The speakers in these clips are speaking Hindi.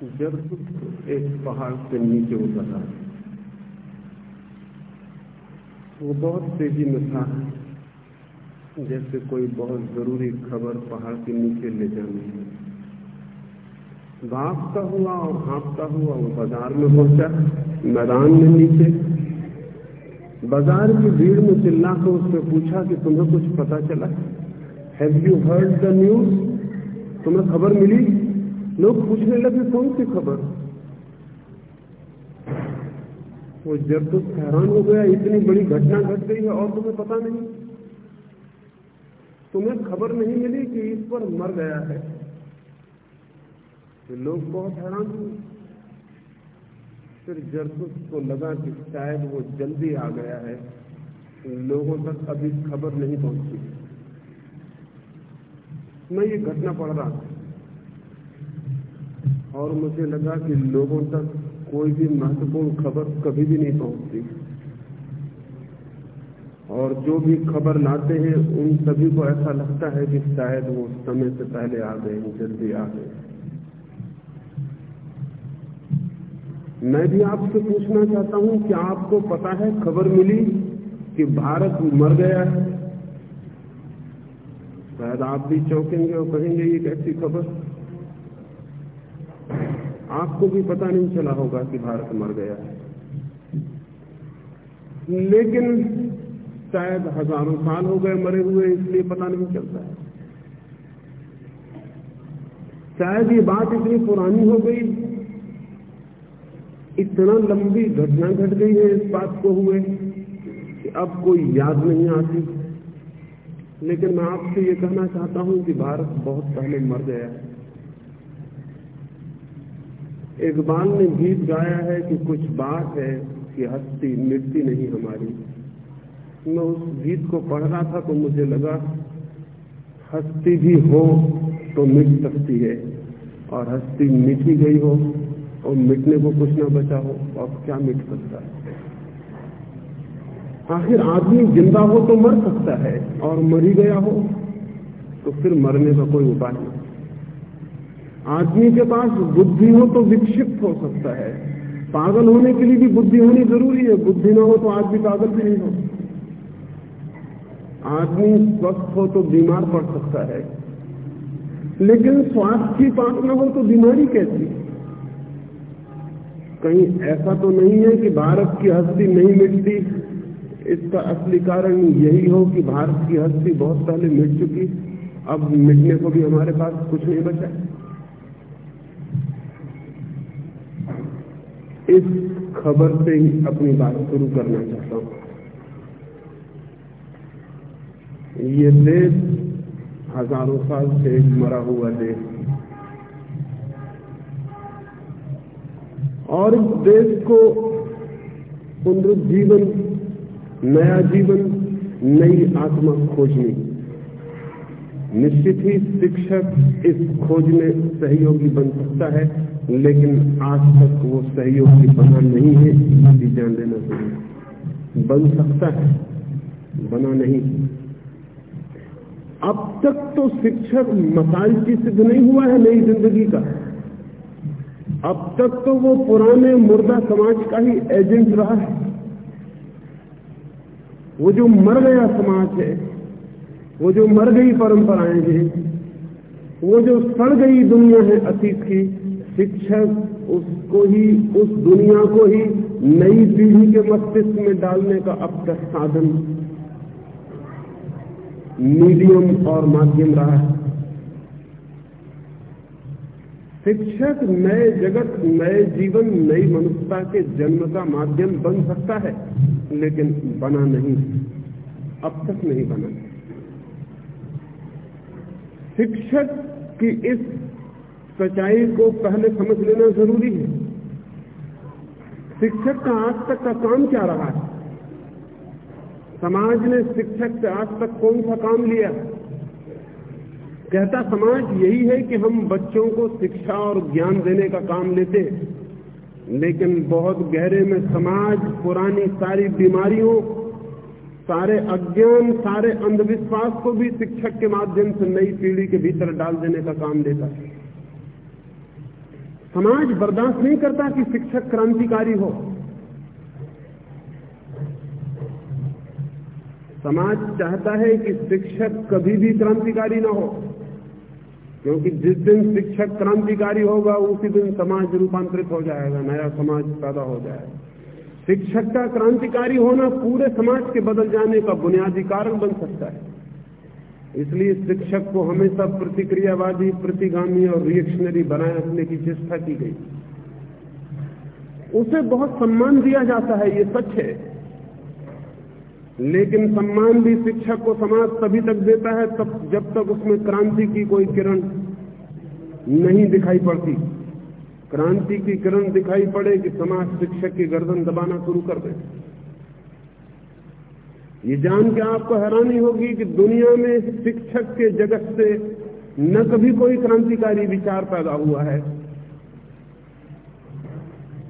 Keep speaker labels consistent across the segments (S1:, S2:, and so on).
S1: जब एक पहाड़ से नीचे उतरा वो बहुत तेज़ी में था। जैसे कोई बहुत ज़रूरी खबर पहाड़ के नीचे ले जानी है। भागता हुआ और हाँपता हुआ वो बाज़ार में पहुँचा, मैदान में नीचे। बाज़ार की भीड़ में चिल्ला कर उससे पूछा कि तुम्हें कुछ पता चला? Have you heard the news तुम्हें खबर मिली? लोग पूछने लगे, कौन सी खबर? वो जब तो हैरान हो गया, इतनी बड़ी घटना घट गई है और तुम्हें पता नहीं। तुम्हें खबर नहीं मिली कि ईश्वर मर गया है। तो लोग बहुत हैरान हुए। फिर जरसुस को लगा कि शायद वो जल्दी आ गया है। लोगों तक अभी खबर नहीं पहुँची। मैं ये घटना पढ़ रहा था। और मुझे लगा कि लोगों तक कोई भी महत्वपूर्ण खबर कभी भी नहीं पहुँचती। और जो भी खबर लाते हैं, उन सभी को ऐसा लगता है कि शायद वो समय से पहले आ गए जल्दी आ गए। मैं भी आपसे पूछना चाहता हूँ कि आपको पता है, खबर मिली कि भारत मर गया है? शायद आप भी चौंकेंगे और कहेंगे, ये कैसी खबर? आपको भी पता नहीं चला होगा कि भारत मर गया। है लेकिन शायद हज़ारों साल हो गए मरे हुए, इसलिए पता नहीं चलता है। शायद ये बात इतनी पुरानी हो गई, इतना लंबी घटना घट गई है इस बात को हुए कि अब कोई याद नहीं आती। लेकिन मैं आपसे ये कहना चाहता हूँ कि भारत बहुत पहले मर गया है। इकबाल ने गीत गाया है कि कुछ बात है कि हस्ती मिटती नहीं हमारी। मैं उस गीत को पढ़ रहा था तो मुझे लगा, हस्ती भी हो तो मिट सकती है, और हस्ती मिटी गई हो और मिटने को कुछ ना बचा हो और क्या मिट सकता है? आखिर आदमी ज़िंदा हो तो मर सकता है, और मरी गया हो तो फिर मरने का कोई उपाय नहीं। आदमी के पास बुद्धि हो तो विक्षिप्त हो सकता है। पागल होने के लिए भी बुद्धि होनी ज़रूरी है। बुद्धि ना हो तो आदमी पागल भी नहीं हो। आदमी स्वस्थ हो तो बीमार पड़ सकता है। लेकिन स्वास्थ्य की बात न हो तो बीमारी कैसी? कहीं ऐसा तो नहीं है कि भारत की हस्ती नहीं मिटती। इसका असली कारण यही हो कि भारत की हस्ती बहुत पहले मिट चुकी। अब मिटने को भी हमारे पास कुछ नहीं बचा। इस खबर से ही अपनी बात शुरू करना चाहता हूँ। ये देश हज़ारों साल से मरा हुआ देश और इस देश को पुनरुज्जीवन, नया जीवन, नई आत्मा खोजनी निश्चित ही शिक्षक इस खोज में सहयोगी बन सकता है, लेकिन आज तक वो सहयोगी बना नहीं है इसकी जान लेना चाहिए बन सकता है, बना नहीं। अब तक तो शिक्षक मसाल की सिद्ध नहीं हुआ है नई ज़िंदगी का। अब तक तो वो पुराने मुर्दा समाज का ही एजेंट रहा है। वो जो मर गया समाज है वो जो मर गई परंपराएँ हैं, वो जो सड़ गई दुनिया है अतीत की, शिक्षक उसको ही, उस दुनिया को ही नई पीढ़ी के मस्तिष्क में डालने का अब तक साधन मीडियम और माध्यम रहा है। शिक्षक नए जगत, नए जीवन, नई मनुष्यता के जन्म का माध्यम बन सकता है, लेकिन बना नहीं, अब तक नहीं बना। शिक्षक की इस सच्चाई को पहले समझ लेना ज़रूरी है। शिक्षक का आज तक का काम क्या रहा है? समाज ने शिक्षक से आज तक कौन सा काम लिया? कहता समाज यही है कि हम बच्चों को शिक्षा और ज्ञान देने का काम लेते हैं। लेकिन बहुत गहरे में समाज, पुरानी सारी बीमारियों सारे अज्ञान, सारे अंधविश्वास को भी शिक्षक के माध्यम से नई पीढ़ी के भीतर डाल देने का काम देता है। समाज बर्दाश्त नहीं करता कि शिक्षक क्रांतिकारी हो। समाज चाहता है कि शिक्षक कभी भी क्रांतिकारी ना हो, क्योंकि जिस दिन शिक्षक क्रांतिकारी होगा, उसी दिन समाज रूपांतरित हो जाएगा, नया समाज पैदा हो जाएगा। शिक्षक का क्रांतिकारी होना पूरे समाज के बदल जाने का बुनियादी कारण बन सकता है। इसलिए शिक्षक को हमेशा प्रतिक्रियावादी, प्रतिगामी और रिएक्शनरी बनाए रखने की चेष्टा की गई। उसे बहुत सम्मान दिया जाता है, ये सच है। लेकिन सम्मान भी शिक्षक को समाज तभी तक देता है तब जब तक उसमें क्रांति की कोई किरण नहीं दिखाई पड़ती। क्रांति की किरण दिखाई पड़े कि समाज शिक्षक की गर्दन दबाना शुरू कर दे। ये जान के आपको हैरानी होगी कि दुनिया में शिक्षक के जगत से न कभी कोई क्रांतिकारी विचार पैदा हुआ है।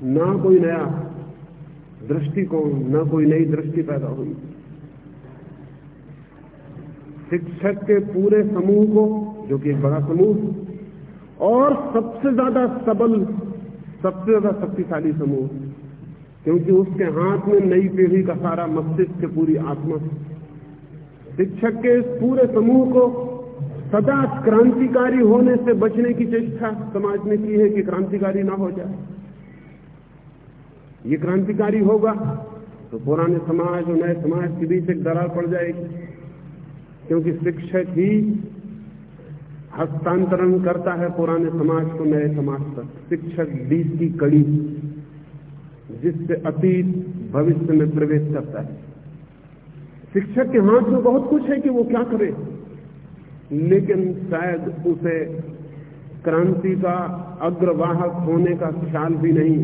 S1: ना कोई नया दृष्टिकोण, न कोई नई दृष्टि पैदा हुई। शिक्षक के पूरे समूह को, जो कि एक बड़ा समूह और सबसे ज़्यादा सबल, सबसे ज़्यादा शक्तिशाली समूह। क्योंकि उसके हाथ में नई पीढ़ी का सारा मस्तिष्क पूरी आत्मा शिक्षक के इस पूरे समूह को सदा क्रांतिकारी होने से बचने की चेष्टा समाज ने की है कि क्रांतिकारी ना हो जाए। ये क्रांतिकारी होगा तो पुराने समाज और नए समाज के बीच एक दरार पड़ जाएगी। क्योंकि शिक्षक ही हस्तांतरण करता है पुराने समाज को, नए समाज तक। शिक्षक बीच की कड़ी, जिससे अतीत भविष्य में प्रवेश करता है। शिक्षक के हाथ में बहुत कुछ है कि वो क्या करे, लेकिन शायद उसे क्रांति का अग्रवाहक होने का ख्याल भी नहीं।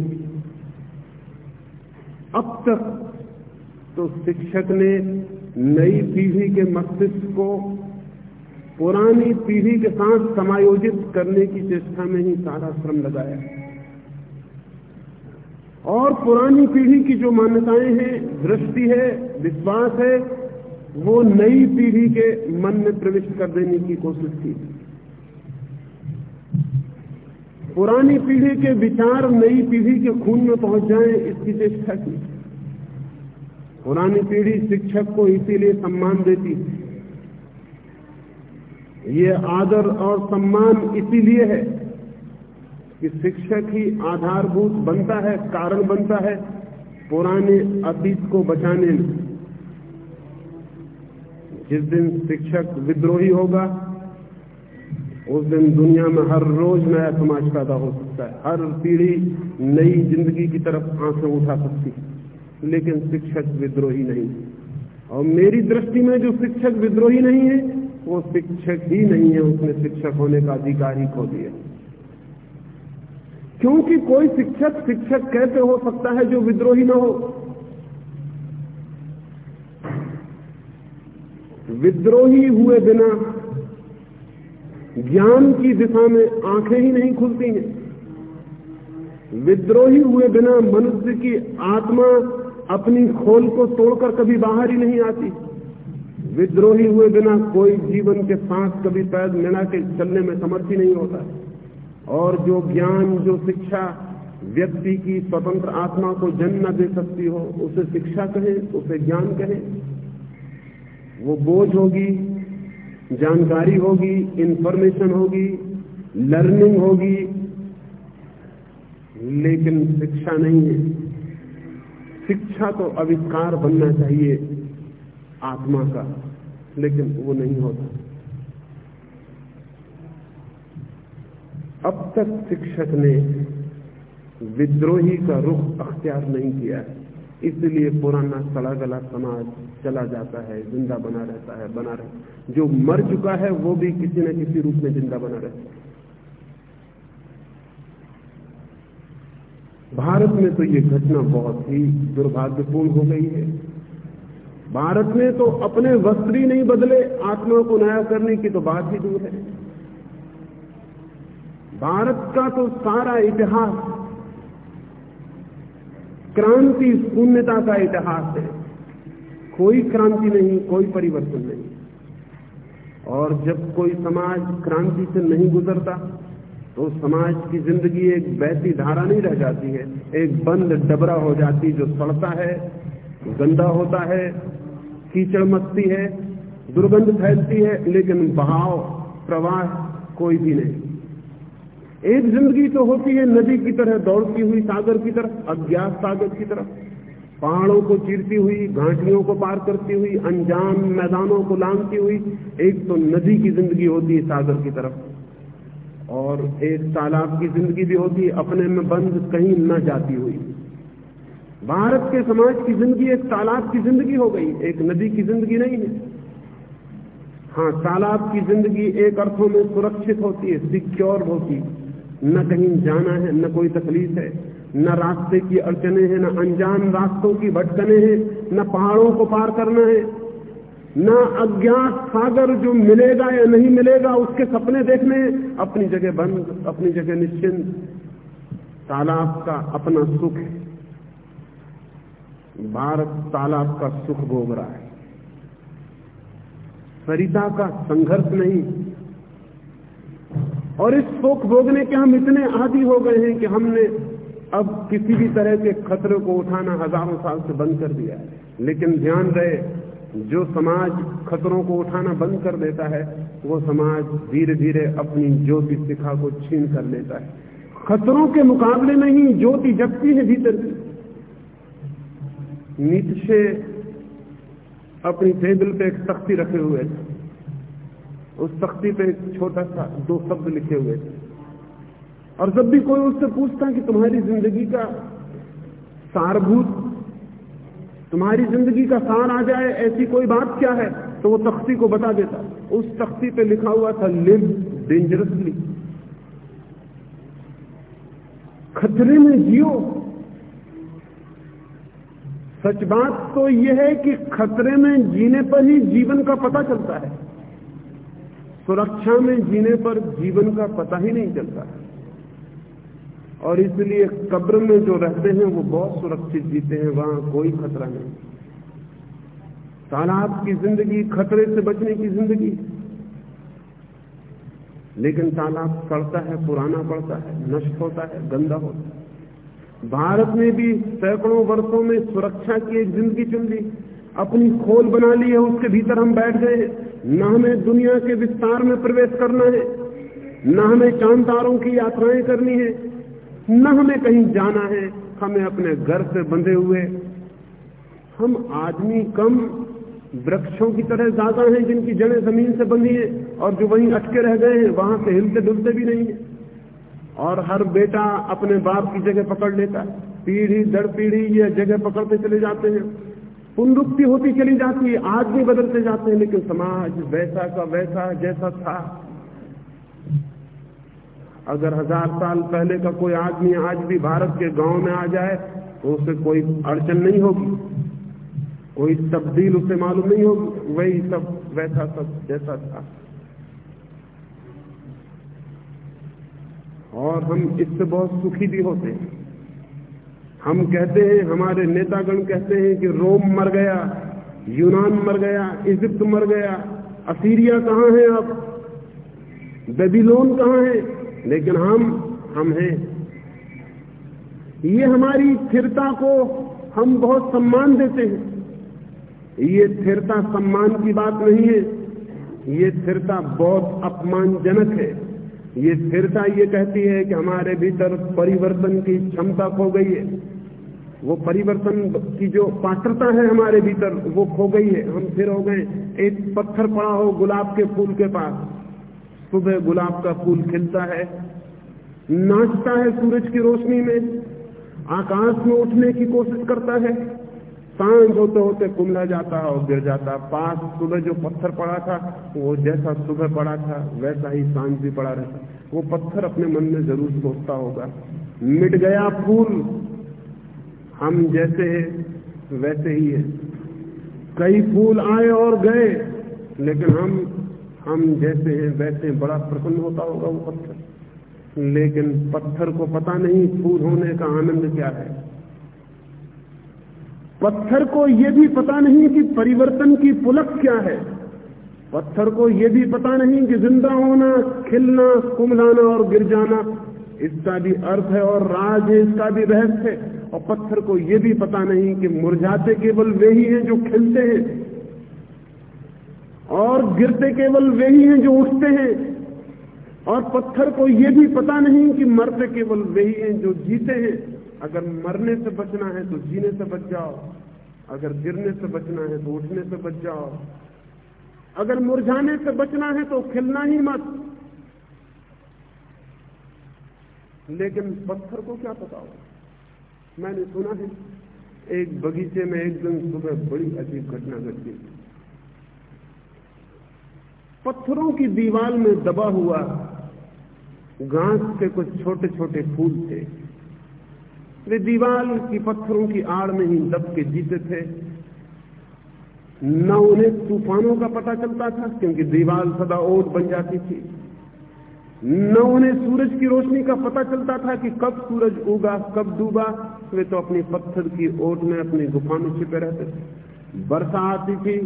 S1: अब तक तो शिक्षक ने नई पीढ़ी के मस्तिष्क को पुरानी पीढ़ी के साथ समायोजित करने की चेष्टा में ही सारा श्रम लगाया। और पुरानी पीढ़ी की जो मान्यताएँ हैं, दृष्टि है, विश्वास है, वो नई पीढ़ी के मन में प्रविष्ट कर देने की कोशिश की। पुरानी पीढ़ी के विचार नई पीढ़ी के खून में पहुँच जाएँ, इसकी चेष्टा की। पुरानी पीढ़ी शिक्षक को इसीलिए सम्मान देती ये आदर और सम्मान इसीलिए है कि शिक्षक ही आधारभूत बनता है, कारण बनता है पुराने अतीत को बचाने में। जिस दिन शिक्षक विद्रोही होगा, उस दिन दुनिया में हर रोज नया समाज पैदा हो सकता है। हर पीढ़ी नई ज़िंदगी की तरफ़ आँखें उठा सकती है। लेकिन शिक्षक विद्रोही नहीं और मेरी दृष्टि में जो शिक्षक विद्रोही नहीं है वो शिक्षक ही नहीं है, उसने शिक्षक होने का अधिकार ही खो दिया। क्योंकि कोई शिक्षक शिक्षक कैसे हो सकता है जो विद्रोही न हो। विद्रोही हुए बिना ज्ञान की दिशा में आँखें ही नहीं खुलती हैं। विद्रोही हुए बिना मनुष्य की आत्मा अपनी खोल को तोड़कर कभी बाहर ही नहीं आती। विद्रोही हुए बिना कोई जीवन के सांस कभी पैद मिला के चलने में समर्थ ही नहीं होता। और जो ज्ञान, जो शिक्षा व्यक्ति की स्वतंत्र आत्मा को जन्म दे सकती हो, उसे शिक्षा कहें, उसे ज्ञान कहें। वो बोझ होगी, जानकारी होगी इंफॉर्मेशन होगी लर्निंग होगी, लेकिन शिक्षा नहीं है। शिक्षा तो अविष्कार बनना चाहिए आत्मा का। लेकिन वो नहीं होता। अब तक शिक्षक ने विद्रोही का रुख अख्तियार नहीं किया इसलिए पुराना सड़ा गला समाज चला जाता है, ज़िंदा बना रहता है, बना रहता जो मर चुका है, वो भी किसी न किसी रूप में ज़िंदा बना रहता है। भारत में तो ये घटना बहुत ही दुर्भाग्यपूर्ण हो गई है। भारत में तो अपने वस्त्र ही नहीं बदले, आत्मा को नया करने की तो बात ही दूर है। भारत का तो सारा इतिहास, क्रांति शून्यता का इतिहास है। कोई क्रांति नहीं, कोई परिवर्तन नहीं। और जब कोई समाज क्रांति से नहीं गुजरता तो समाज की ज़िंदगी एक बहती धारा नहीं रह जाती है। एक बंद डबरा हो जाती जो सड़ता है, गंदा होता है कीचड़ मचती है, दुर्गंध फैलती है, लेकिन बहाव, प्रवाह कोई भी नहीं। एक ज़िंदगी तो होती है नदी की तरह, दौड़ती हुई सागर की तरफ़ अज्ञात सागर की तरफ़ पहाड़ों को चीरती हुई, घाटियों को पार करती हुई अनजान मैदानों को लांगती हुई, एक तो नदी की ज़िंदगी होती है सागर की तरफ़। और एक तालाब की ज़िंदगी भी होती है, अपने में बंद कहीं न जाती हुई। भारत के समाज की ज़िंदगी एक तालाब की ज़िंदगी हो गई, एक नदी की ज़िंदगी नहीं है। हाँ तालाब की ज़िंदगी एक अर्थों में सुरक्षित होती है, सिक्योर होती न कहीं जाना है, न कोई तकलीफ़ है, न रास्ते की अड़चने हैं, न अनजान रास्तों की भटकने हैं, न पहाड़ों को पार करना है। न अज्ञात सागर जो मिलेगा या नहीं मिलेगा, उसके सपने देखने अपनी जगह बंद, अपनी जगह निश्चिंत। तालाब का अपना सुख है। भारत तालाब का सुख भोग रहा है। सरिता का संघर्ष नहीं। और इस सुख भोगने के हम इतने आदि हो गए हैं कि हमने अब किसी भी तरह के खतरे को उठाना हज़ारों साल से बंद कर दिया है। लेकिन ध्यान रहे, जो समाज खतरों को उठाना बंद कर देता है, वो समाज धीरे धीरे अपनी ज्योति शिखा को छीन कर लेता है। खतरों के मुकाबले में ही ज्योति जगती है भीतर की। नीचे अपनी टेबल पे एक तख्ती रखे हुए थे। उस तख्ती पे एक छोटा सा, दो शब्द लिखे हुए थे। और जब भी कोई उससे पूछता कि तुम्हारी ज़िंदगी का सारभूत, तुम्हारी ज़िंदगी का सार आ जाए, ऐसी कोई बात क्या है? तो वो तख्ती को बता देता। उस तख्ती पे लिखा हुआ था लिव डेंजरसली खतरे में जियो। सच बात तो यह है कि खतरे में जीने पर ही जीवन का पता चलता है। सुरक्षा में जीने पर जीवन का पता ही नहीं चलता और इसलिए कब्र में जो रहते हैं, वो बहुत सुरक्षित जीते हैं, वहाँ कोई खतरा नहीं। तालाब की ज़िंदगी खतरे से बचने की ज़िंदगी। लेकिन तालाब सड़ता है, पुराना पड़ता है, नष्ट होता है, गंदा होता है। भारत ने भी सैकड़ों वर्षों में सुरक्षा की एक ज़िंदगी चुन ली। अपनी खोल बना ली है, उसके भीतर हम बैठ गए। न हमें दुनिया के विस्तार में प्रवेश करना है, न हमें चाँद तारों की यात्राएँ करनी है, न हमें कहीं जाना है। हमें अपने घर से बंधे हुए, हम आदमी कम वृक्षों की तरह ज़्यादा हैं जिनकी जड़ें ज़मीन से बंधी हैं और जो वहीं अटके रह गए हैं, वहाँ से हिलते डुलते भी नहीं है। और हर बेटा अपने बाप की जगह पकड़ लेता है। पीढ़ी दर पीढ़ी ये जगह पकड़ते चले जाते हैं। पुनरुक्ति होती चली जाती है आदमी बदलते जाते हैं, लेकिन समाज वैसा का वैसा, जैसा था। अगर हज़ार साल पहले का कोई आदमी आज भी भारत के गाँव में आ जाए तो उसे कोई अड़चन नहीं होगी। कोई तब्दील उसे मालूम नहीं होगी। वही सब वैसा सब जैसा था। और हम इससे बहुत सुखी भी होते हैं। हम कहते हैं, हमारे नेतागण कहते हैं कि रोम मर गया, यूनान मर गया, इजिप्त मर गया, असीरिया कहाँ है अब? बेबीलोन कहाँ है? लेकिन हम हम हैं। ये हमारी स्थिरता को हम बहुत सम्मान देते हैं। ये स्थिरता सम्मान की बात नहीं है, ये स्थिरता बहुत अपमानजनक है। ये स्थिरता ये कहती है कि हमारे भीतर परिवर्तन की क्षमता खो गई है। वो परिवर्तन की जो पात्रता है हमारे भीतर, वो खो गई है। हम फिर हो गए। एक पत्थर पड़ा हो गुलाब के फूल के पास। सुबह गुलाब का फूल खिलता है, नाचता है सूरज की रोशनी में, आकाश में उठने की कोशिश करता है। साँझ होते होते कुमला जाता और गिर जाता। पास सुबह जो पत्थर पड़ा था, वो जैसा सुबह पड़ा था, वैसा ही साँझ भी पड़ा रहता। वो पत्थर अपने मन में ज़रूर सोचता होगा। मिट गया फूल, हम जैसे हैं, वैसे ही है। कई फूल आए और गए, लेकिन हम हम जैसे हैं, वैसे बड़ा प्रसन्न होता होगा वो पत्थर। लेकिन पत्थर को पता नहीं, फूल होने का आनंद क्या है? पत्थर को यह भी पता नहीं कि परिवर्तन की पुलक क्या है। पत्थर को यह भी पता नहीं कि ज़िंदा होना, खिलना कुमलाना और गिर जाना, इसका भी अर्थ है और राज है, इसका भी रहस्य है। और पत्थर को यह भी पता नहीं कि मुरझाते केवल वे ही हैं जो खिलते हैं और गिरते केवल वे ही हैं जो उठते हैं। और पत्थर को यह भी पता नहीं कि मरते केवल वे ही हैं जो जीते हैं। अगर मरने से बचना है तो जीने से बच जाओ। अगर गिरने से बचना है तो उठने से बच जाओ। अगर मुरझाने से बचना है तो खिलना ही मत। लेकिन पत्थर को क्या पता हो मैंने सुना है, एक बगीचे में एक दिन सुबह बड़ी अजीब घटना घटी। पत्थरों की दीवार में दबा हुआ घास के कुछ छोटे छोटे फूल थे। वे दीवार की पत्थरों की आड़ में ही दब के जीते थे। न उन्हें तूफानों का पता चलता था, क्योंकि दीवार सदा ओट बन जाती थी। न उन्हें सूरज की रोशनी का पता चलता था कि कब सूरज उगा, कब डूबा, वे तो अपनी पत्थर की ओट में अपनी गुफा में छिपे रहते थे। वर्षा आती थी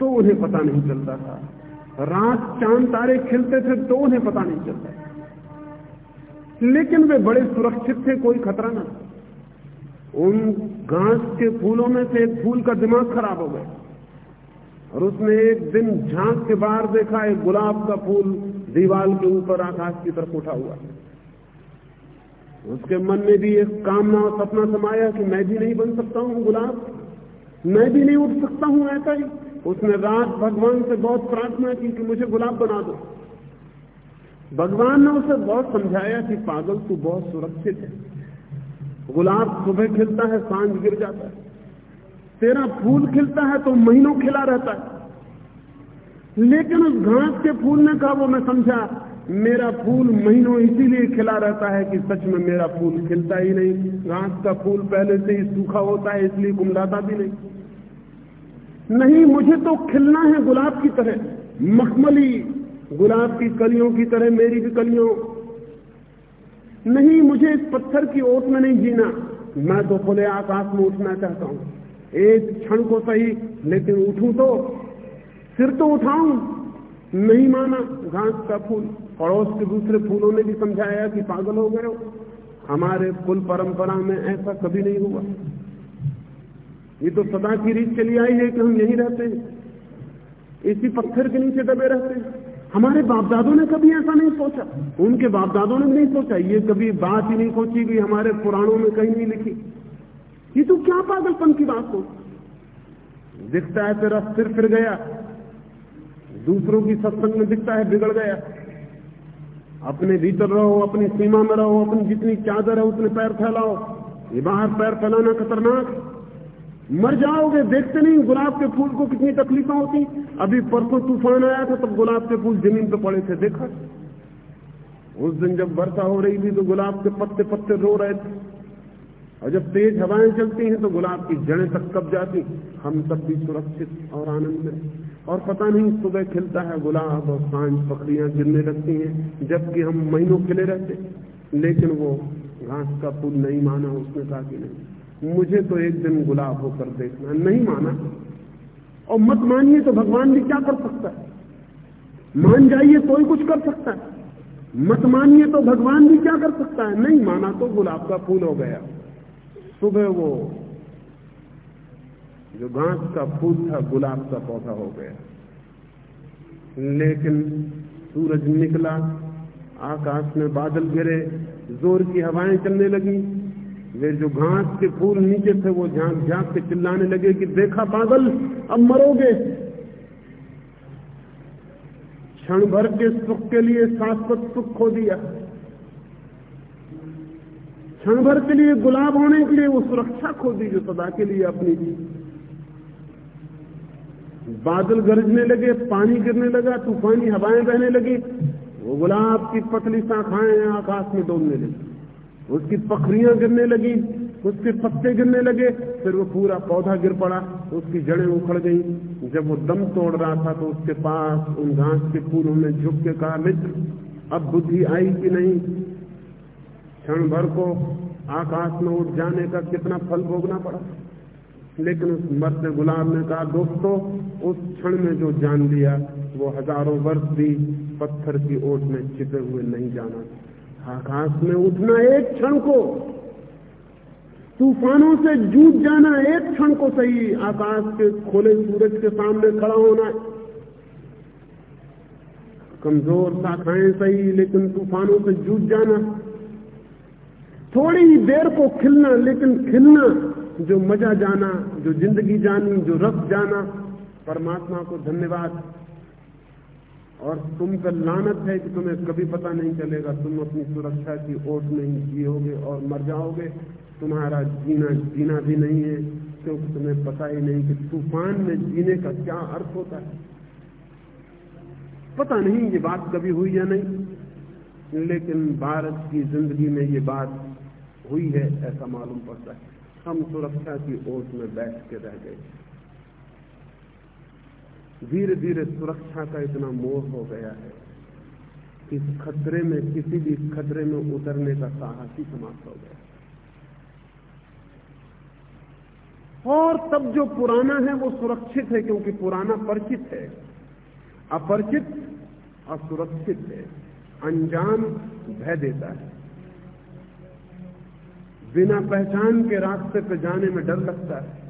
S1: तो उन्हें पता नहीं चलता था। रात चाँद तारे खिलते थे तो उन्हें पता नहीं चलता लेकिन वे बड़े सुरक्षित थे, कोई खतरा ना। उन घास के फूलों में से एक फूल का दिमाग खराब हो गया। और उसने एक दिन झाँक के बाहर देखा, एक गुलाब का फूल दीवाल के ऊपर आकाश की तरफ़ उठा हुआ। उसके मन में भी एक कामना और सपना समाया कि मैं भी नहीं बन सकता हूँ गुलाब। मैं भी नहीं उठ सकता हूँ ऐसा ही। उसने रात भगवान से बहुत प्रार्थना की कि मुझे गुलाब बना दो। भगवान ने उसे बहुत समझाया कि पागल तू बहुत सुरक्षित है। गुलाब सुबह खिलता है, साँझ गिर जाता है। तेरा फूल खिलता है तो महीनों खिला रहता है। लेकिन उस घास के फूल ने कहा, वो मैं समझा, मेरा फूल महीनों इसीलिए खिला रहता है कि सच में मेरा फूल खिलता ही नहीं। घास का फूल पहले से ही सूखा होता है, इसलिए कुमलाता भी नहीं। नहीं, मुझे तो खिलना है गुलाब की तरह, मखमली गुलाब की कलियों की तरह मेरी भी कलियों। नहीं, मुझे इस पत्थर की ओट में नहीं जीना। मैं तो खुले आकाश में उठना चाहता हूँ। एक क्षण को सही, लेकिन उठूं तो सिर तो उठाऊं। नहीं माना, घास का फूल। पड़ोस के दूसरे फूलों ने भी समझाया कि पागल हो गए हो। हमारे कुल परंपरा में ऐसा कभी नहीं हुआ। ये तो सदा की रीत चली आई है कि हम यहीं रहते हैं। इसी पत्थर के नीचे दबे रहते हैं। हमारे बाप दादों ने कभी ऐसा नहीं सोचा। उनके बाप दादों ने नहीं सोचा। ये कभी बात ही नहीं सोची गई हमारे पुराणों में कहीं नहीं लिखी। ये तो क्या पागलपन की बात हो? दिखता है तेरा सिर फिर गया। दूसरों की सत्संग में दिखता है बिगड़ गया। अपने भीतर रहो, अपनी सीमा में रहो, अपनी जितनी चादर है उतने पैर फैलाओ। ये बाहर पैर फैलाना खतरनाक मर जाओगे, देखते नहीं, गुलाब के फूल को कितनी तकलीफें होती। अभी परसों तूफ़ान आया था, तब गुलाब के फूल ज़मीन पर पड़े थे, देखा। उस दिन जब वर्षा हो रही थी तो गुलाब के पत्ते पत्ते रो रहे थे। और जब तेज हवाएँ चलती हैं तो गुलाब की जड़ें तक कब जाती। हम सब भी सुरक्षित और आनंद में। और पता नहीं, सुबह खिलता है गुलाब और साँझ पखड़ियाँ गिरने लगती हैं, जबकि हम महीनों खिले रहते। लेकिन वो घास का फूल नहीं माना, उसने कहा कि नहीं। मुझे तो एक दिन गुलाब होकर देखना नहीं माना। और मत मानिए तो भगवान भी क्या कर सकता है? मान जाइए तो ही कुछ कर सकता है। मत मानिए तो भगवान भी क्या कर सकता है? नहीं माना तो गुलाब का फूल हो गया। सुबह वो जो घास का फूल था, गुलाब का पौधा हो गया। लेकिन सूरज निकला, आकाश में बादल गिरे, ज़ोर की हवाएँ चलने लगी। वे जो घास के फूल नीचे थे, वो झाँक झाँक के चिल्लाने लगे कि देखा पागल, अब मरोगे। क्षण भर के सुख के लिए शाश्वत सुख खो दिया। क्षण भर के लिए गुलाब होने के लिए वो सुरक्षा खो दी जो सदा के लिए अपनी बादल गरजने लगे, पानी गिरने लगा, तूफानी हवाएँ बहने लगी, वो गुलाब की पतली शाखाएँ आकाश में डोलने लगी। उसकी पखरियाँ गिरने लगी, उसके पत्ते गिरने लगे, फिर वो पूरा पौधा गिर पड़ा, उसकी जड़ें उखड़ गई। जब वो दम तोड़ रहा था तो उसके पास उन घास के फूलों ने झुक के कहा, मित्र, अब बुद्धि आई कि नहीं? क्षण भर को आकाश में उठ जाने का कितना फल भोगना पड़ा। लेकिन उस मरते गुलाब ने कहा, दोस्तों, उस क्षण में जो जान लिया, वो हज़ारों वर्ष भी पत्थर की ओट में छिपे हुए नहीं जाना। आकाश में उठना एक क्षण को, तूफानों से जूझ जाना एक क्षण को सही, आकाश के खोले सूरज के सामने खड़ा होना। कमज़ोर शाखाएँ सही, लेकिन तूफानों से जूझ जाना। थोड़ी ही देर को खिलना, लेकिन खिलना जो मज़ा जाना, जो ज़िंदगी जानी, जो रस जाना। परमात्मा को धन्यवाद। और तुम पर लानत है कि तुम्हें कभी पता नहीं चलेगा, तुम अपनी सुरक्षा की ओट में ही जियोगे और मर जाओगे। तुम्हारा जीना जीना भी नहीं है, क्योंकि तुम्हें पता ही नहीं कि तूफ़ान में जीने का क्या अर्थ होता है। पता नहीं ये बात कभी हुई या नहीं, लेकिन भारत की ज़िंदगी में ये बात हुई है, ऐसा मालूम पड़ता है। हम सुरक्षा की ओट में बैठ के रह गए। धीरे धीरे सुरक्षा का इतना मोह हो गया है कि खतरे में, किसी भी खतरे में उतरने का साहस ही समाप्त हो गया और तब जो पुराना है वो सुरक्षित है, क्योंकि पुराना परिचित है। अपरिचित, असुरक्षित है। अनजान भय देता है। बिना पहचान के रास्ते पे जाने में डर लगता है।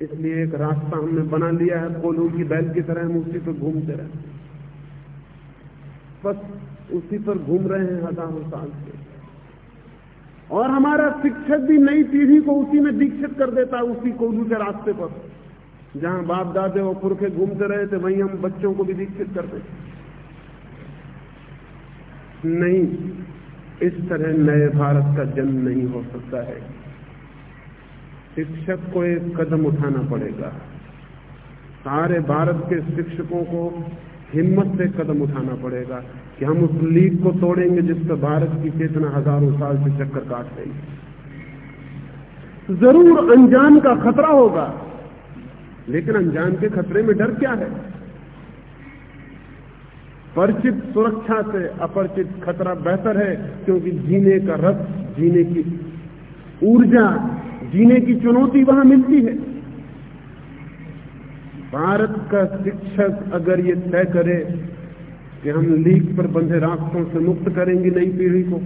S1: इसलिए एक रास्ता हमने बना लिया है कोलू की बैल की तरह हम उसी पर घूमते रहे। बस उसी पर घूम रहे हैं हज़ारों साल से। और हमारा शिक्षक भी नई पीढ़ी को उसी में दीक्षित कर देता है, उसी कोलू के रास्ते पर। जहाँ बाप दादे और पुरखे घूमते रहे थे, वहीं हम बच्चों को भी दीक्षित कर देते नहीं, इस तरह नए भारत का जन्म नहीं हो सकता है। शिक्षक को एक कदम उठाना पड़ेगा। सारे भारत के शिक्षकों को हिम्मत से कदम उठाना पड़ेगा कि हम उस लीग को तोड़ेंगे जिस पर भारत की चेतना हज़ारों साल से चक्कर काट रही ज़रूर अनजान का खतरा होगा, लेकिन अनजान के खतरे में डर क्या है? परिचित सुरक्षा से अपरिचित खतरा बेहतर है, क्योंकि जीने का रस, जीने की ऊर्जा जीने की चुनौती वहाँ मिलती है। भारत का शिक्षक अगर ये तय करे कि हम लीक पर बंधे रास्तों से मुक्त करेंगे नई पीढ़ी को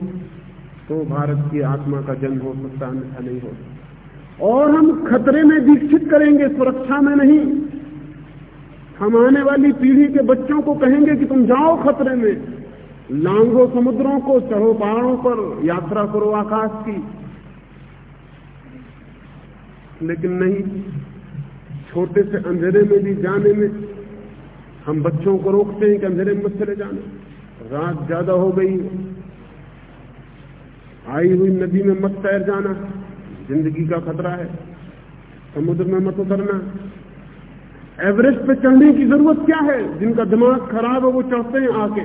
S1: तो भारत की आत्मा का जन्म हो सकता, अन्यथा नहीं हो और हम खतरे में दीक्षित करेंगे, सुरक्षा में नहीं। हम आने वाली पीढ़ी के बच्चों को कहेंगे कि तुम जाओ खतरे में। लांगो समुद्रों को, चढ़ो पहाड़ों पर, यात्रा करो आकाश की। लेकिन नहीं, छोटे से अंधेरे में भी जाने में हम बच्चों को रोकते हैं कि अंधेरे में मत चले जाना। रात ज़्यादा हो गई, आई हुई नदी में मत तैर जाना, ज़िंदगी का खतरा है, समुद्र में मत उतरना। एवरेस्ट पे चढ़ने की ज़रूरत क्या है? जिनका दिमाग खराब है, वो चढ़ते हैं आके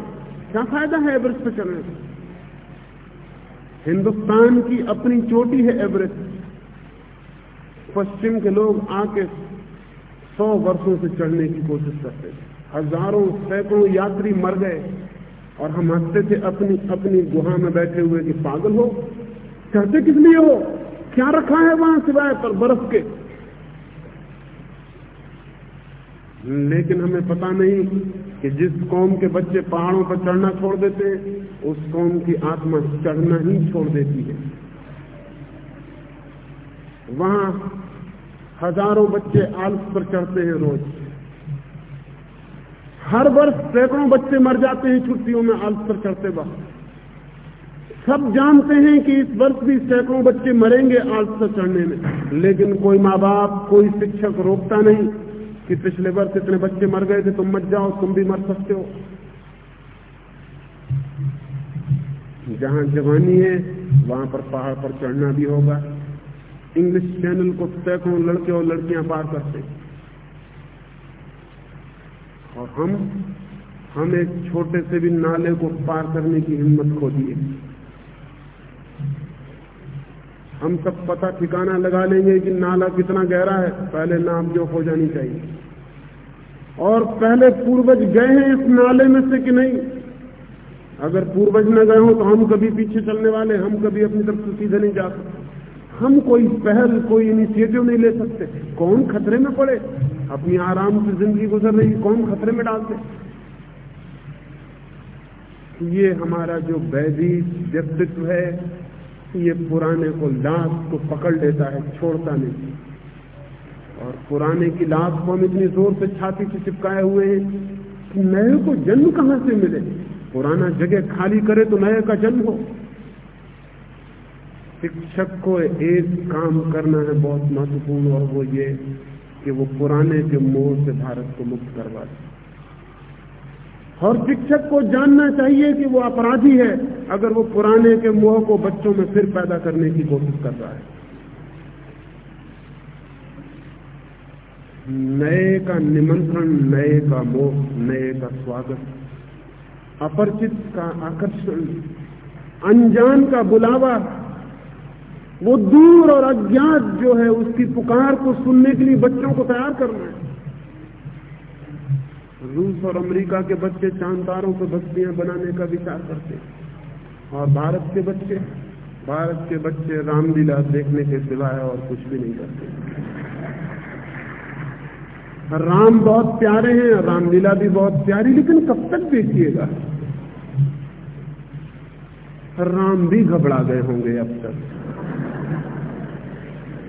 S1: क्या फ़ायदा है एवरेस्ट पे चढ़ने से हिंदुस्तान की अपनी चोटी है एवरेस्ट। पश्चिम के लोग आके सौ वर्षों से चढ़ने की कोशिश करते थे। हज़ारों, सैकड़ों यात्री मर गए और हम हँसते थे अपनी अपनी गुहा में बैठे हुए कि पागल हो। चढ़ते किस लिए हो? क्या रखा है वहाँ सिवाय पर बर्फ़ के? लेकिन हमें पता नहीं कि जिस कौम के बच्चे पहाड़ों पर चढ़ना छोड़ देते हैं, उस कौम की आत्मा चढ़ना ही छोड़ देती है। वहाँ हज़ारों बच्चे आलस पर चढ़ते हैं रोज। हर वर्ष सैकड़ों बच्चे मर जाते हैं छुट्टियों में आलस पर चढ़ते वक्त। सब जानते हैं कि इस वर्ष भी सैकड़ों बच्चे मरेंगे आलस पर चढ़ने में। लेकिन कोई माँ बाप कोई शिक्षक रोकता नहीं कि पिछले वर्ष इतने बच्चे मर गए थे, तुम मत जाओ, तुम भी मर सकते हो। जहाँ जवानी है, वहाँ पर पहाड़ पर चढ़ना भी होगा। इंग्लिश चैनल को सैकड़ों लड़के और लड़कियाँ पार करते। और हम हम एक छोटे से भी नाले को पार करने की हिम्मत खो दिए। हम सब पता ठिकाना लगा लेंगे कि नाला कितना गहरा है, पहले नाम जो हो जानी चाहिए। और पहले पूर्वज गए हैं इस नाले में से कि नहीं? अगर पूर्वज न गए हो तो हम कभी पीछे चलने वाले, हम कभी अपनी तरफ़ से सीधे नहीं जा सकते। हम कोई पहल, कोई इनिशिएटिव नहीं ले सकते। कौन खतरे में पड़े? अपनी आराम से ज़िंदगी गुजर रही, कौन खतरे में डालते? ये हमारा जो वैदिक व्यक्तित्व है, ये पुराने को लाश को पकड़ लेता है, छोड़ता नहीं। और पुराने की लाश को हम इतनी ज़ोर से छाती से चिपकाए हुए हैं कि नए को जन्म कहाँ से मिले? पुराना जगह खाली करे तो नए का जन्म हो। शिक्षक को एक काम करना है बहुत महत्वपूर्ण, और वो ये कि वो पुराने के मोह से भारत को मुक्त करवा दे। और शिक्षक को जानना चाहिए कि वो अपराधी है, अगर वो पुराने के मोह को बच्चों में फिर पैदा करने की कोशिश कर रहा है। नए का निमंत्रण, नए का मोह, नए का स्वागत, अपरिचित का आकर्षण, अनजान का बुलावा वो दूर और अज्ञात जो है उसकी पुकार को सुनने के लिए बच्चों को तैयार करना है। रूस और अमेरिका के बच्चे चाँद को बस्तियाँ बनाने का विचार करते हैं। और भारत के बच्चे, भारत के बच्चे रामलीला देखने के सिवाय और कुछ भी नहीं करते। राम बहुत प्यारे हैं, रामलीला भी बहुत प्यारी, लेकिन कब तक देखिएगा? राम भी घबरा गए होंगे अब तक।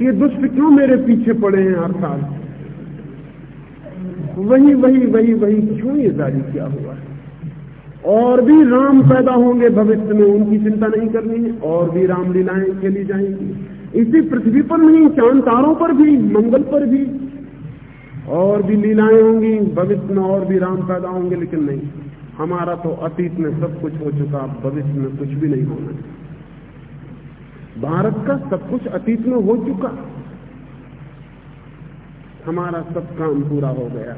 S1: ये दुष्ट क्यों मेरे पीछे पड़े हैं हर साल? वही वही वही वही क्यों ये जारी किया हुआ है? और भी राम पैदा होंगे भविष्य में, उनकी चिंता नहीं करनी है। और भी रामलीलाएँ खेली जाएँगी। इसी पृथ्वी पर नहीं, चाँद तारों पर भी, मंगल पर भी। और भी लीलाएँ होंगी, भविष्य में और भी राम पैदा होंगे, लेकिन नहीं। हमारा तो अतीत में सब कुछ हो चुका, भविष्य में कुछ भी नहीं होना। भारत का सब कुछ अतीत में हो चुका। हमारा सब काम पूरा हो गया।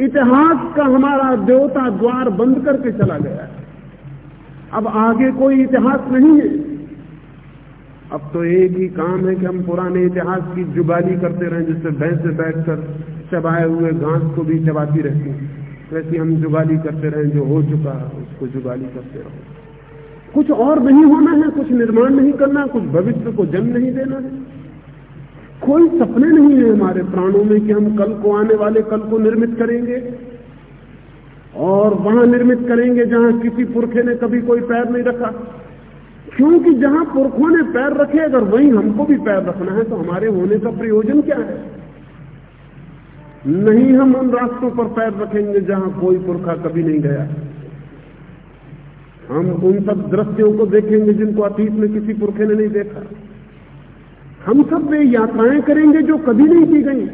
S1: इतिहास का हमारा देवता द्वार बंद करके चला गया। अब आगे कोई इतिहास नहीं है। अब तो एक ही काम है कि हम पुराने इतिहास की जुगाली करते रहें, जिससे भैंसे बैठकर चबाए हुए घास को भी चबाती रहती। वैसे हम जुगाली करते रहें, जो हो चुका है, उसको जुगाली करते रहो। कुछ और नहीं होना है, कुछ निर्माण नहीं करना, कुछ भविष्य को जन्म नहीं देना है। कोई सपने नहीं है हमारे प्राणों में कि हम कल को आने वाले, कल को निर्मित करेंगे। और वहाँ निर्मित करेंगे जहाँ किसी पुरखे ने कभी कोई पैर नहीं रखा। क्योंकि जहाँ पुरखों ने पैर रखे, अगर वहीं हमको भी पैर रखना है तो हमारे होने का प्रयोजन क्या है? नहीं हम उन रास्तों पर पैर रखेंगे जहाँ कोई पुरखा कभी नहीं गया। हम उन सब दृश्यों को देखेंगे जिनको अतीत में किसी पुरखे ने नहीं देखा। हम सब वे यात्राएँ करेंगे जो कभी नहीं की गई।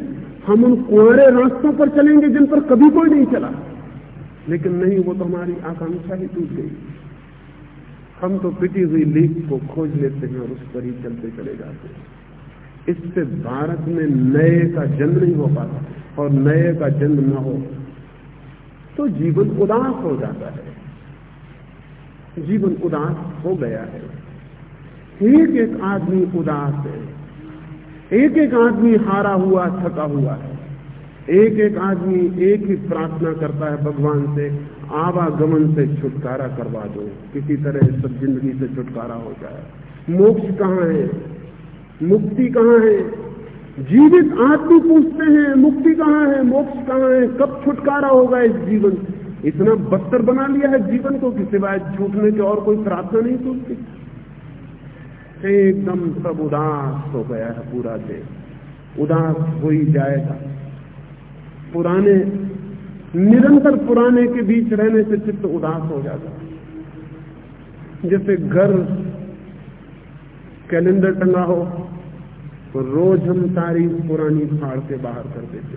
S1: हम उन कुआरे रास्तों पर चलेंगे जिन पर कभी कोई नहीं चला। लेकिन नहीं, वो तो हमारी आकांक्षा ही टूट गई। हम तो पिटी हुई लीक को खोज लेते हैं और उस पर ही चलते चले जाते हैं। इससे भारत में नए का जन्म नहीं हो पाता और नए का जन्म न हो तो जीवन उदास हो जाता है। जीवन उदास हो गया है। एक एक आदमी उदास है। एक एक आदमी हारा हुआ, थका हुआ है। एक एक आदमी एक ही प्रार्थना करता है, भगवान से आवागमन से छुटकारा करवा दो। किसी तरह सब ज़िंदगी से छुटकारा हो जाए। मोक्ष कहाँ है? मुक्ति कहाँ है? जीवित आदमी पूछते हैं, मुक्ति कहाँ है? मोक्ष कहाँ है? कब छुटकारा होगा इस जीवन इतना बदतर बना लिया है जीवन को कि सिवाय छूटने के और कोई प्रार्थना नहीं सुनती एकदम सब उदास हो गया है पूरा देश। उदास हो ही जाएगा। पुराने, निरंतर पुराने के बीच रहने से चित्त उदास हो जाता जैसे घर कैलेंडर टंगा हो तो रोज हम तारीख पुरानी फाड़ के बाहर कर देते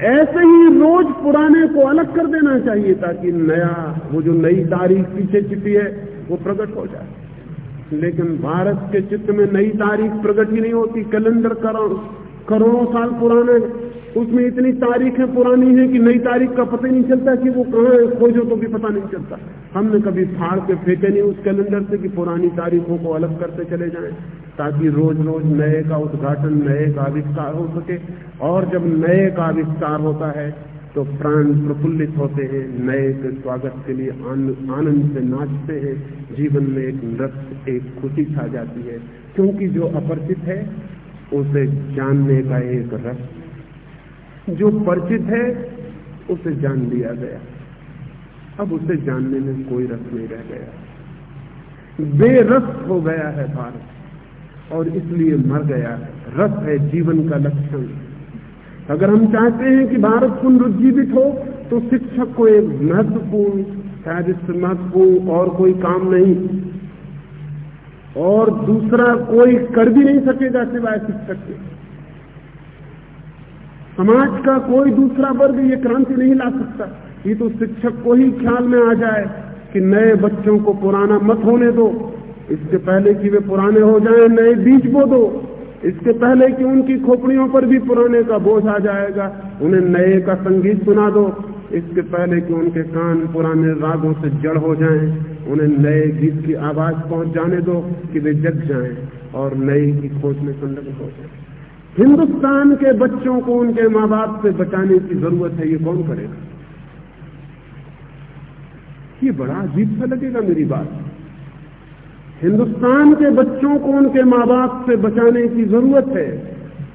S1: ऐसे ही रोज पुराने को अलग कर देना चाहिए ताकि नया, वो जो नई तारीख पीछे छिपी है, वो प्रकट हो जाए। लेकिन भारत के चित्र में नई तारीख प्रकट ही नहीं होती, कैलेंडर करोड़ करोड़ों साल पुराने उसमें इतनी तारीखें पुरानी है कि नई तारीख का पता नहीं चलता कि वो कहाँ है, खोजो तो भी पता नहीं चलता। हमने कभी फाड़ के फेंके नहीं उस कैलेंडर से कि पुरानी तारीखों को अलग करते चले जाएँ, ताकि रोज रोज नए का उद्घाटन, नए का आविष्कार हो सके। और जब नए का आविष्कार होता है तो प्राण प्रफुल्लित होते हैं, नए के स्वागत के लिए आनंद से नाचते हैं। जीवन में एक नृत्य, एक खुशी छा जाती है, क्योंकि जो अपरिचित है, उसे जानने का एक रस जो परिचित है, उसे जान लिया गया। अब उसे जानने में कोई रस नहीं रह गया। बेरस हो गया है भारत, और इसलिए मर गया है। रस है जीवन का लक्षण। अगर हम चाहते हैं कि भारत पुनरुज्जीवित हो तो शिक्षक को एक महत्वपूर्ण, शायद इससे महत्वपूर्ण और कोई काम नहीं, और दूसरा कोई कर भी नहीं सकेगा सिवाय शिक्षक के। समाज का कोई दूसरा वर्ग ये क्रांति नहीं ला सकता। ये तो शिक्षक को ही ख्याल में आ जाए कि नए बच्चों को पुराना मत होने दो। इसके पहले कि वे पुराने हो जाएँ, नए बीज बो दो। इसके पहले कि उनकी खोपड़ियों पर भी पुराने का बोझ आ जाएगा, उन्हें नए का संगीत सुना दो। इसके पहले कि उनके कान पुराने रागों से जड़ हो जाएँ, उन्हें नए गीत की आवाज़ पहुँच जाने दो कि वे जग जाएँ और नए की खोज में संलग्न हो जाए। हिंदुस्तान के बच्चों को उनके माँ बाप से बचाने की ज़रूरत है, ये कौन करेगा? ये बड़ा अजीब सा लगेगा मेरी बात। हिंदुस्तान के बच्चों को उनके माँ बाप से बचाने की ज़रूरत है,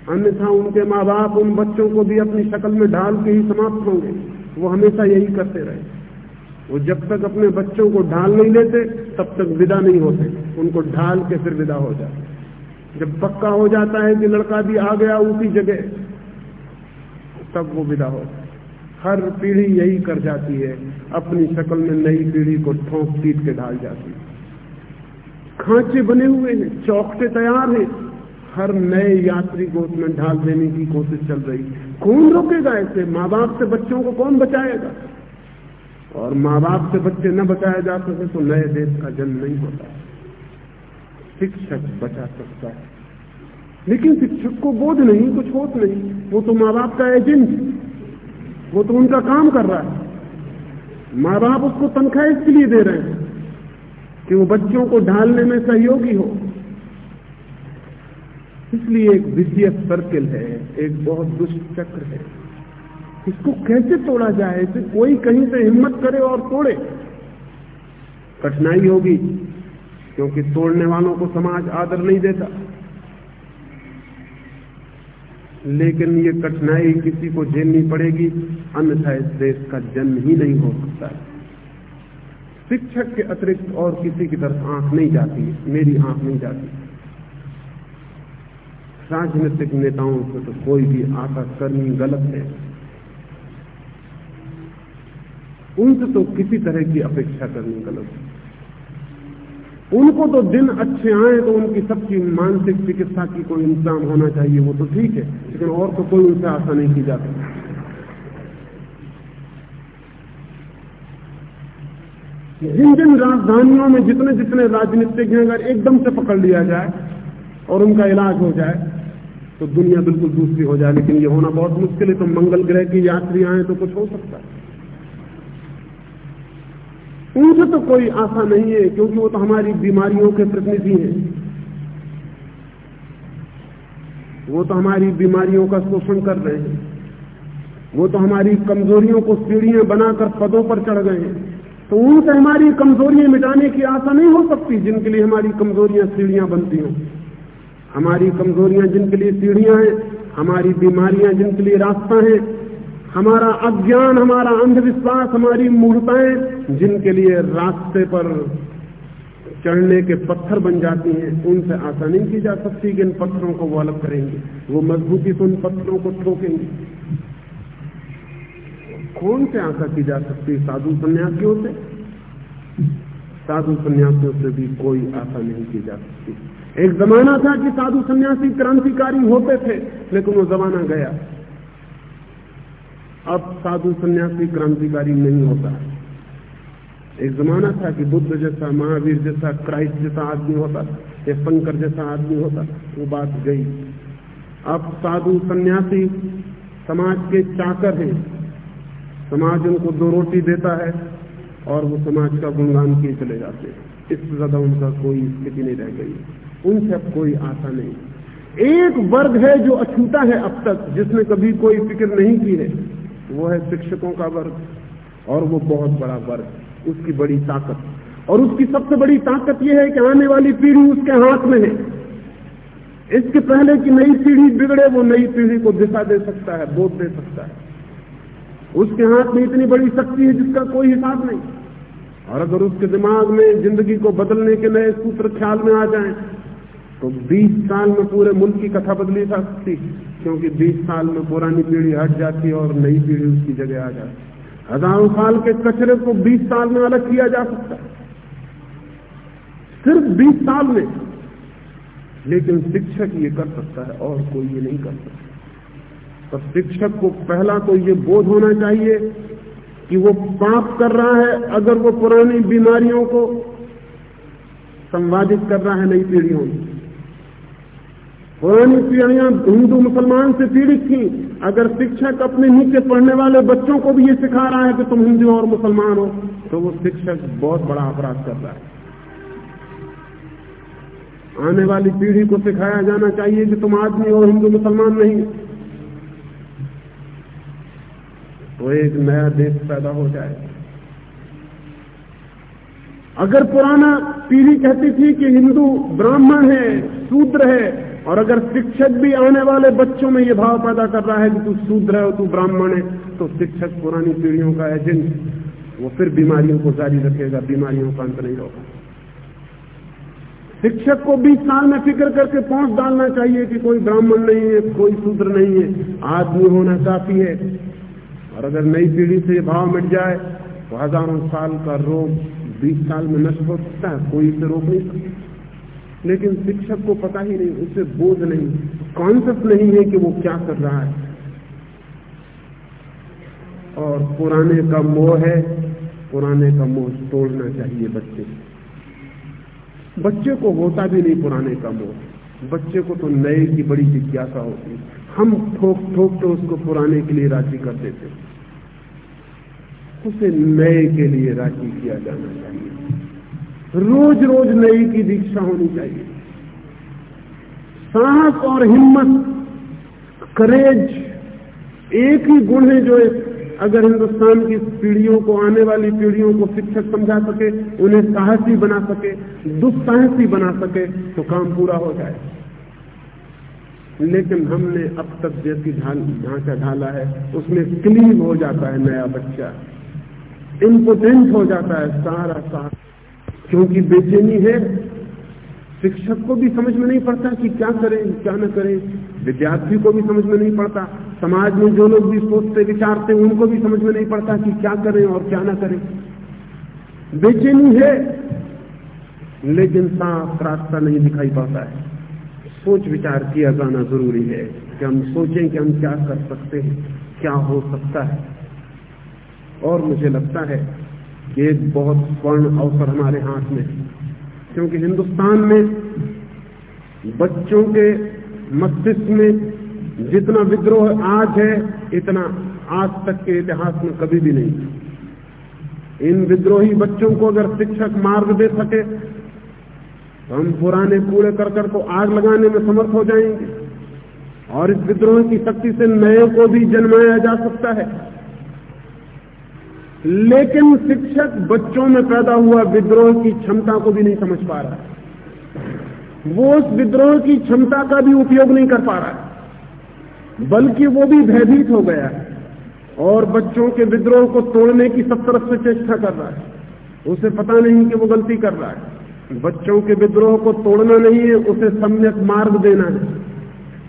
S1: अन्यथा उनके माँ बाप उन बच्चों को भी अपनी शक्ल में ढाल के ही समाप्त होंगे। वो हमेशा यही करते रहे। वो जब तक अपने बच्चों को ढाल नहीं लेते, तब तक विदा नहीं होते। उनको ढाल के फिर विदा हो जाते। जब पक्का हो जाता है कि लड़का भी आ गया उसी जगह, तब वो विदा हो हर पीढ़ी यही कर जाती है, अपनी शक्ल में नई पीढ़ी को ठोंक पीट के ढाल जाती है। खांचे बने हुए हैं चौकटे तैयार हैं। हर नए यात्री को उसमें ढाल देने की कोशिश चल रही है। कौन रोकेगा ऐसे माँ बाप से बच्चों को कौन बचाएगा? और माँ बाप से बच्चे न बचाए जा सके तो नए देश का जन्म नहीं होता। शिक्षक बचा सकता है। लेकिन शिक्षक को बोध नहीं, कुछ होश नहीं। वो तो माँ बाप का एजेंट, वो तो उनका काम कर रहा है। माँ बाप उसको तनख्वाह इसलिए दे रहे हैं कि वो बच्चों को ढालने में सहयोगी हो। इसलिए एक विद्य सर्किल है, एक बहुत दुष्ट चक्र है। इसको कैसे तोड़ा जाए? इसे कोई कहीं से हिम्मत करे और तोड़े। कठिनाई होगी। क्योंकि तोड़ने वालों को समाज आदर नहीं देता। लेकिन ये कठिनाई किसी को झेलनी पड़ेगी, अन्यथा इस देश का जन्म ही नहीं हो सकता शिक्षक के अतिरिक्त और किसी की तरफ़ आँख नहीं जाती, मेरी आँख नहीं जाती। राजनीतिक नेताओं से तो कोई भी आशा करनी गलत है। उनसे तो किसी तरह की अपेक्षा करनी गलत है। उनको तो दिन अच्छे आए तो उनकी सबकी मानसिक चिकित्सा की कोई इंतज़ाम होना चाहिए, वो तो ठीक है, लेकिन और तो कोई उनसे आशा नहीं की जाती। जिन जिन राजधानियों में जितने जितने राजनीतिक राजनीतिज्ञ अगर एकदम से पकड़ लिया जाए और उनका इलाज हो जाए तो दुनिया बिल्कुल दूसरी हो जाए, लेकिन ये होना बहुत मुश्किल है। तो मंगल ग्रह की यात्री आए तो कुछ हो सकता है। उनसे तो कोई आशा नहीं है, क्योंकि वो तो हमारी बीमारियों के प्रतिनिधि हैं। वो तो हमारी बीमारियों का शोषण कर रहे हैं। वो तो हमारी कमजोरियों को सीढ़ियाँ बनाकर पदों पर चढ़ गए हैं। तो उनसे हमारी कमजोरियाँ मिटाने की आशा नहीं हो सकती, जिनके लिए हमारी कमजोरियाँ सीढ़ियाँ बनती हों। हमारी कमजोरियाँ जिनके लिए सीढ़ियाँ हैं, हमारी बीमारियाँ जिनके लिए रास्ता है हमारा अज्ञान, हमारा अंधविश्वास, हमारी मूर्ताएँ जिनके लिए रास्ते पर चढ़ने के पत्थर बन जाती हैं, उनसे आशा नहीं की जा सकती कि इन पत्थरों को वो अलग करेंगे। वो मजबूती से उन पत्थरों को ठोकेंगे। कौन से आशा की जा सकती साधु सन्यासियों से? साधु सन्यासियों से भी कोई आशा नहीं की जा सकती। एक जमाना था कि साधु सन्यासी क्रांतिकारी होते थे, लेकिन वो जमाना गया। अब साधु सन्यासी क्रांतिकारी नहीं होता। एक जमाना था कि बुद्ध जैसा, महावीर जैसा, क्राइस्ट जैसा आदमी होता, या शंकर जैसा आदमी होता, वो बात गई। अब साधु सन्यासी समाज के चाकर हैं। समाज उनको दो रोटी देता है और वो समाज का गुणगान किए चले जाते हैं। इससे ज़्यादा उनका कोई स्थिति नहीं रह गई। उनसे अब कोई आशा नहीं। एक वर्ग है जो अछूता है अब तक, जिसने कभी कोई फ़िक्र नहीं की है। वो है शिक्षकों का वर्ग, और वो बहुत बड़ा वर्ग, उसकी बड़ी ताकत। और उसकी सबसे बड़ी ताकत यह है कि आने वाली पीढ़ी उसके हाथ में है। इसके पहले की नई पीढ़ी बिगड़े, वो नई पीढ़ी को दिशा दे सकता है, बोध दे सकता है। उसके हाथ में इतनी बड़ी शक्ति है जिसका कोई हिसाब नहीं। और अगर उसके दिमाग में ज़िंदगी को बदलने के नए सूत्र ख्याल में आ जाएँ तो 20 साल में पूरे मुल्क की कथा बदली सकती क्योंकि 20 साल में पुरानी पीढ़ी हट जाती और नई पीढ़ी उसकी जगह आ जाती हज़ारों साल के कचरे को 20 साल में अलग किया जा सकता सिर्फ़ 20 साल में। लेकिन शिक्षक ये कर सकता है, और कोई ये नहीं कर सकता। तो शिक्षक को पहला तो ये बोध होना चाहिए कि वो पाप कर रहा है, अगर वो पुरानी बीमारियों को संवादित कर रहा है नई पीढ़ियों में। पुरानी पीढ़ियाँ हिंदू मुसलमान से पीड़ित थी। अगर शिक्षक अपने नीचे पढ़ने वाले बच्चों को भी ये सिखा रहा है कि तुम हिंदू और मुसलमान हो तो वो शिक्षक बहुत बड़ा अपराध कर रहा है। आने वाली पीढ़ी को सिखाया जाना चाहिए कि तुम आदमी और हिंदू, मुसलमान नहीं। तो एक नया देश पैदा हो जाए। अगर पुराना पीढ़ी कहती थी कि हिंदू ब्राह्मण है, शूद्र है और अगर शिक्षक भी आने वाले बच्चों में ये भाव पैदा कर रहा है कि तू शूद्र है तू ब्राह्मण है तो शिक्षक पुरानी पीढ़ियों का एजेंट वो फिर बीमारियों को जारी रखेगा, बीमारियों का अंत नहीं होगा। शिक्षक को बीस साल में फ़िक्र करके पहुँच डालना चाहिए कि कोई ब्राह्मण नहीं है, कोई शूद्र नहीं है, आदमी होना काफ़ी है। और अगर नई पीढ़ी से भाव मिट जाए तो हज़ारों साल का रोग बीस साल में नष्ट हो सकता है, कोई इसे रोक नहीं सकता। लेकिन शिक्षक को पता ही नहीं, उसे बोध नहीं कॉन्सेप्ट नहीं है कि वो क्या कर रहा है। और पुराने का मोह है, पुराने का मोह तोड़ना चाहिए बच्चे बच्चे को होता भी नहीं पुराने का मोह। बच्चे को तो नए की बड़ी जिज्ञासा होती हम ठोक ठोक तो उसको पुराने के लिए राज़ी कर देते उसे नए के लिए राज़ी किया जाना चाहिए। रोज रोज नई की दीक्षा होनी चाहिए। साहस और हिम्मत करेज एक ही गुण है जो अगर हिंदुस्तान की पीढ़ियों को, आने वाली पीढ़ियों को शिक्षक समझा सके, उन्हें साहसी बना सके, दुस्साहसी बना सके तो काम पूरा हो जाए। लेकिन हमने अब तक जैसी ढांचा ढाला है, उसमें क्लीन हो जाता है नया बच्चा। इम्पोर्टेंट हो जाता है सारा सारा क्योंकि बेचैनी है। शिक्षक को भी समझ में नहीं पड़ता कि क्या करें, क्या न करें। विद्यार्थी को भी समझ में नहीं पड़ता। समाज में जो लोग भी सोचते, विचारते, उनको भी समझ में नहीं पड़ता कि क्या करें और क्या ना करें। बेचैनी है, लेकिन साफ़ रास्ता नहीं दिखाई पड़ता है। सोच विचार किया जाना ज़रूरी है कि हम सोचें कि हम क्या कर सकते हैं, क्या हो सकता है। और मुझे लगता है एक बहुत स्वर्ण अवसर हमारे हाथ में क्योंकि हिंदुस्तान में बच्चों के मस्तिष्क में जितना विद्रोह आज है, इतना आज तक के इतिहास में कभी भी नहीं। इन विद्रोही बच्चों को अगर शिक्षक मार्ग दे सके तो हम पुराने कूड़े करकट को आग लगाने में समर्थ हो जाएँगे। और इस विद्रोह की शक्ति से नए को भी जन्माया जा सकता है। लेकिन शिक्षक बच्चों में पैदा हुआ विद्रोह की क्षमता को भी नहीं समझ पा रहा वो उस विद्रोह की क्षमता का भी उपयोग नहीं कर पा रहा बल्कि वो भी भयभीत हो गया है और बच्चों के विद्रोह को तोड़ने की सब तरफ़ से चेष्टा कर रहा है। उसे पता नहीं कि वो गलती कर रहा है। बच्चों के विद्रोह को तोड़ना नहीं है, उसे सम्यक मार्ग देना है।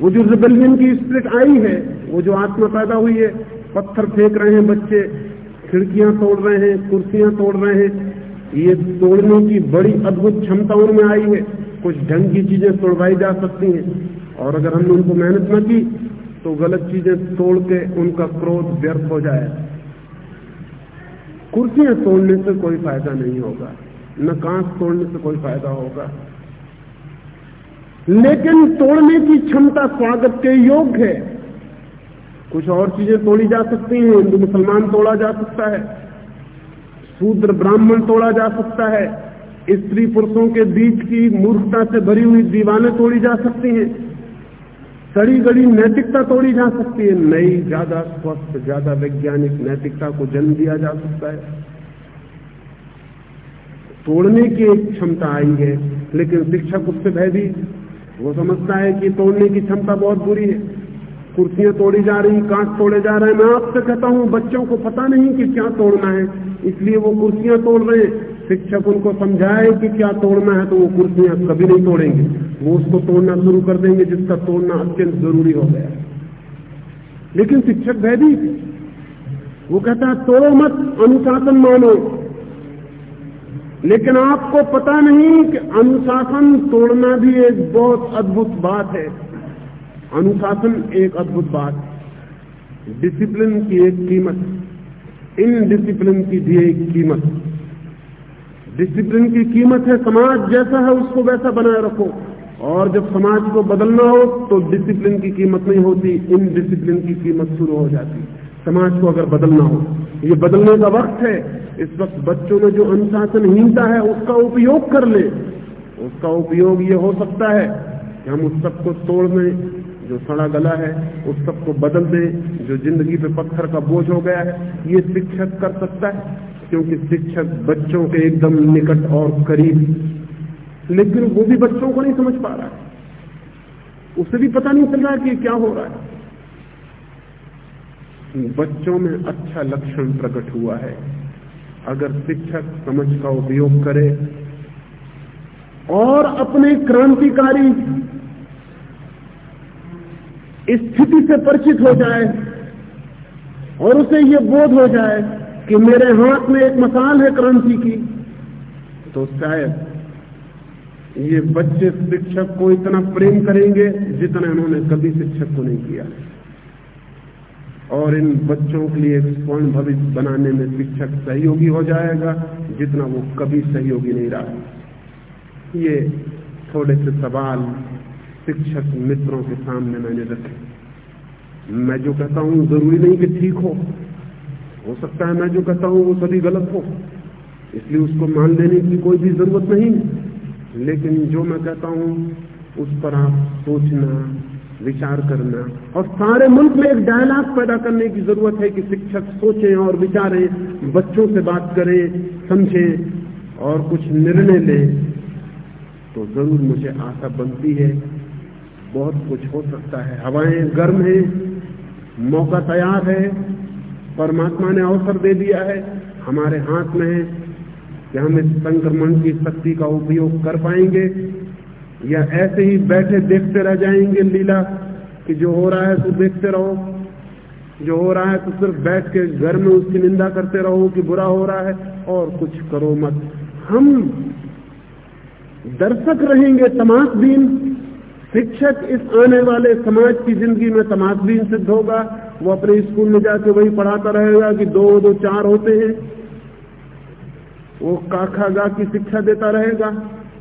S1: वो जो रिबेलियन की स्प्रिट आई है, वो जो आत्मा पैदा हुई है, पत्थर फेंक रहे हैं बच्चे खिड़कियाँ तोड़ रहे हैं, कुर्सियाँ तोड़ रहे हैं। ये तोड़ने की बड़ी अद्भुत क्षमता उनमें आई है। कुछ ढंग की चीज़ें तोड़वाई जा सकती हैं। और अगर हमने उनको मेहनत न की तो गलत चीज़ें तोड़ के उनका क्रोध व्यर्थ हो जाए। कुर्सियाँ तोड़ने से कोई फ़ायदा नहीं होगा। न कांच तोड़ने से कोई फ़ायदा होगा। लेकिन तोड़ने की क्षमता स्वागत के योग्य है। कुछ और चीज़ें तोड़ी जा सकती हैं। हिंदू मुसलमान तोड़ा जा सकता है। शूद्र ब्राह्मण तोड़ा जा सकता है। स्त्री पुरुषों के बीच की मूर्खता से भरी हुई दीवाने तोड़ी जा सकती हैं। सड़ी गड़ी नैतिकता तोड़ी जा सकती है। नई, ज़्यादा स्वस्थ, ज़्यादा वैज्ञानिक नैतिकता को जन्म दिया जा सकता है। तोड़ने की एक क्षमता आई है, लेकिन शिक्षक उससे भयभीत। वो समझता है कि तोड़ने की क्षमता बहुत बुरी है। कुर्सियाँ तोड़ी जा रही, कांच तोड़े जा रहे हैं। मैं आपसे कहता हूँ, बच्चों को पता नहीं कि क्या तोड़ना है, इसलिए वो कुर्सियाँ तोड़ रहे हैं। शिक्षक उनको समझाए कि क्या तोड़ना है तो वो कुर्सियाँ कभी नहीं तोड़ेंगे। वो उसको तोड़ना शुरू कर देंगे, जिसका तोड़ना अत्यंत ज़रूरी हो गया। लेकिन शिक्षक भयभीत वो कहता है, तोड़ो मत, अनुशासन मानो। लेकिन आपको पता नहीं कि अनुशासन तोड़ना भी एक बहुत अद्भुत बात है। अनुशासन एक अद्भुत बात डिसिप्लिन की एक कीमत इन डिसिप्लिन की भी एक कीमत डिसिप्लिन की कीमत है, समाज जैसा है, उसको वैसा बनाए रखो। और जब समाज को बदलना हो तो डिसिप्लिन की कीमत नहीं होती। इन डिसिप्लिन की कीमत शुरू हो जाती समाज को अगर बदलना हो, ये बदलने का वक्त है। इस वक्त बच्चों में जो अनुशासनहीनता है, उसका उपयोग कर ले। उसका उपयोग ये हो सकता है कि हम उस सबको तोड़ दें। जो सड़ा गला है, उस सबको बदल दे, जो ज़िंदगी पे पत्थर का बोझ हो गया है, ये शिक्षक कर सकता है, क्योंकि शिक्षक बच्चों के एकदम निकट और करीब। लेकिन वो भी बच्चों को नहीं समझ पा रहा है। उसे भी पता नहीं चल रहा कि क्या हो रहा है। बच्चों में अच्छा लक्षण प्रकट हुआ है। अगर शिक्षक समझ का उपयोग करे और अपने क्रांतिकारी स्थिति से परिचित हो जाए और उसे ये बोध हो जाए कि मेरे हाथ में एक मसाल है क्रांति की तो शायद ये बच्चे शिक्षक को इतना प्रेम करेंगे जितना इन्होंने कभी शिक्षक को नहीं किया। और इन बच्चों के लिए एक स्वर्ण भविष्य बनाने में शिक्षक सहयोगी हो जाएगा जितना वो कभी सहयोगी नहीं रहा। ये थोड़े से सवाल शिक्षक मित्रों के सामने मैंने रखे मैं जो कहता हूँ ज़रूरी नहीं कि ठीक हो। हो सकता है मैं जो कहता हूँ वो सभी गलत हो। इसलिए उसको मान लेने की कोई भी ज़रूरत नहीं। लेकिन जो मैं कहता हूँ, उस पर आप सोचना, विचार करना और सारे मुल्क में एक डायलॉग पैदा करने की ज़रूरत है कि शिक्षक सोचें और विचारें, बच्चों से बात करें, समझें और कुछ निर्णय लें। तो ज़रूर मुझे आशा बनती है बहुत कुछ हो सकता है। हवाएँ गर्म हैं मौका तैयार है, परमात्मा ने अवसर दे दिया है, हमारे हाथ में है कि हम इस संक्रमण की शक्ति का उपयोग कर पाएँगे या ऐसे ही बैठे देखते रह जाएँगे लीला कि जो हो रहा है तो देखते रहो। जो हो रहा है तो सिर्फ़ बैठ के घर में उसकी निंदा करते रहो कि बुरा हो रहा है और कुछ करो मत। हम दर्शक रहेंगे तमाशबीन शिक्षक इस आने वाले समाज की ज़िंदगी में तमाशबीन सिद्ध होगा। वो अपने स्कूल में जाके वही पढ़ाता रहेगा कि दो दो, चार होते हैं। वो काखा गा की शिक्षा देता रहेगा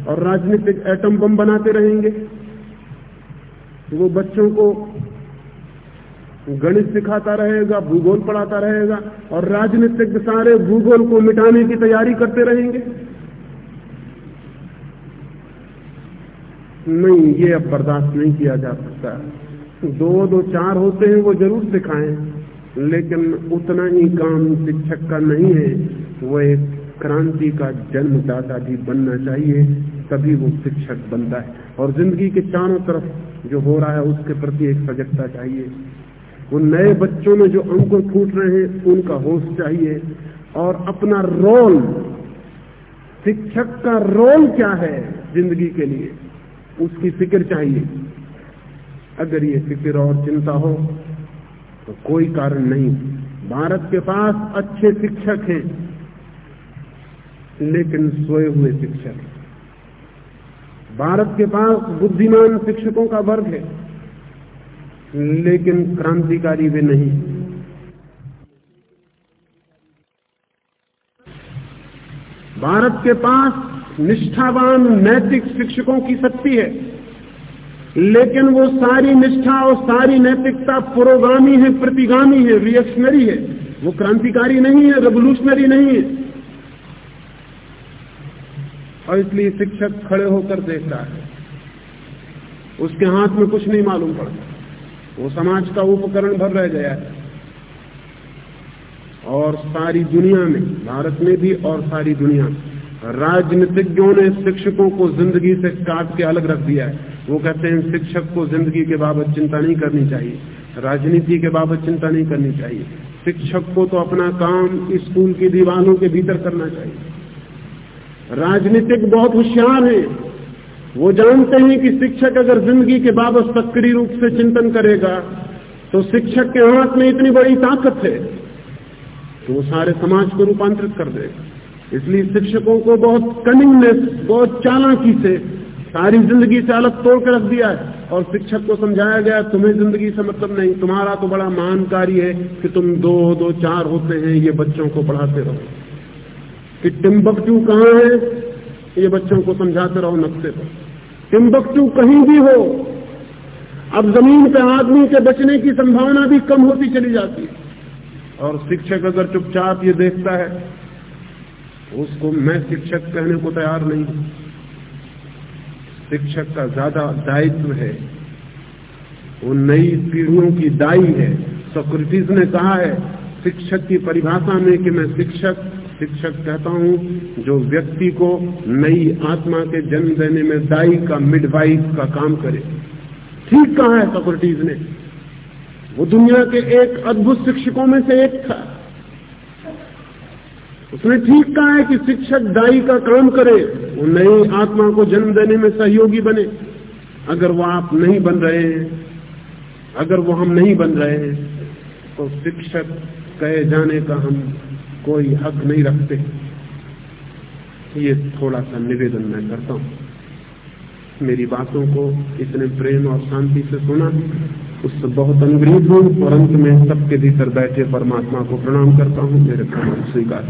S1: और राजनीतिक एटम बम बनाते रहेंगे। वो बच्चों को गणित सिखाता रहेगा, भूगोल पढ़ाता रहेगा और राजनीतिक सारे भूगोल को मिटाने की तैयारी करते रहेंगे। नहीं, ये अब बर्दाश्त नहीं किया जा सकता। दो दो, चार होते हैं, वो ज़रूर सिखाएँ, लेकिन उतना ही काम शिक्षक का नहीं है। वो एक क्रांति का जन्मदाता भी बनना चाहिए, तभी वो शिक्षक बनता है। और ज़िंदगी के चारों तरफ़ जो हो रहा है, उसके प्रति एक सजगता चाहिए। वो नए बच्चों में जो अंकुर फूट रहे हैं, उनका होश चाहिए। और अपना रोल, शिक्षक का रोल क्या है ज़िंदगी के लिए? उसकी फ़िक्र चाहिए। अगर ये फ़िक्र और चिंता हो तो कोई कारण नहीं। भारत के पास अच्छे शिक्षक हैं, लेकिन सोए हुए शिक्षक भारत के पास बुद्धिमान शिक्षकों का वर्ग है, लेकिन क्रांतिकारी वे नहीं। भारत के पास निष्ठावान नैतिक शिक्षकों की शक्ति है। लेकिन वो सारी निष्ठा और सारी नैतिकता पुरोगामी है, प्रतिगामी है रिएक्शनरी है। वो क्रांतिकारी नहीं है रेवोल्यूशनरी नहीं है। और इसलिए शिक्षक खड़े होकर देख रहा है। उसके हाथ में कुछ नहीं मालूम पड़ता। वो समाज का उपकरण भर रह गया है। और सारी दुनिया में, भारत में भी और सारी दुनिया में। राजनीतिज्ञों ने शिक्षकों को ज़िंदगी से काट के अलग रख दिया है। वो कहते हैं, शिक्षक को ज़िंदगी के बाबत चिंता नहीं करनी चाहिए। राजनीति के बाबत चिंता नहीं करनी चाहिए। शिक्षक को तो अपना काम स्कूल की दीवारों के भीतर करना चाहिए। राजनीतिक बहुत होशियार है। वो जानते हैं कि शिक्षक अगर ज़िंदगी के बाबत सक्रिय रूप से चिंतन करेगा तो शिक्षक के हाथ में इतनी बड़ी ताकत है तो वो सारे समाज को रूपांतरित कर देगा। इसलिए शिक्षकों को बहुत कनिंगनेस बहुत चालाकी से सारी ज़िंदगी से अलग तोड़ कर रख दिया है। और शिक्षक को समझाया गया, तुम्हें ज़िंदगी से मतलब नहीं, तुम्हारा तो बड़ा महान कार्य है कि तुम दो दो, चार होते हैं, ये बच्चों को पढ़ाते रहो। कि टिम्बकटू कहाँ है, ये बच्चों को समझाते रहो नक्शे पर टिम्बकटू कहीं भी हो, अब ज़मीन पे आदमी के बचने की संभावना भी कम होती चली जाती है। और शिक्षक अगर चुपचाप ये देखता है उसको मैं शिक्षक कहने को तैयार नहीं शिक्षक का ज़्यादा दायित्व है। वो नई पीढ़ियों की दाई है। सोक्रेटिस ने कहा है, शिक्षक की परिभाषा में कि मैं शिक्षक शिक्षक कहता हूँ, जो व्यक्ति को नई आत्मा के जन्म देने में दाई का मिडवाइफ का काम करे। ठीक कहा है सोक्रेटिस ने। वो दुनिया के एक अद्भुत शिक्षकों में से एक था। उसने ठीक कहा है कि शिक्षक दाई का काम करे वो नई आत्मा को जन्म देने में सहयोगी बने। अगर वो आप नहीं बन रहे हैं, अगर वो हम नहीं बन रहे हैं तो शिक्षक कहे जाने का हम कोई हक नहीं रखते। ये थोड़ा सा निवेदन मैं करता हूँ। मेरी बातों को इतने प्रेम और शांति से सुना, उससे बहुत अनुग्रहित हूँ और अंत में सबके भीतर बैठे परमात्मा को प्रणाम करता हूँ, मेरे प्रणाम स्वीकार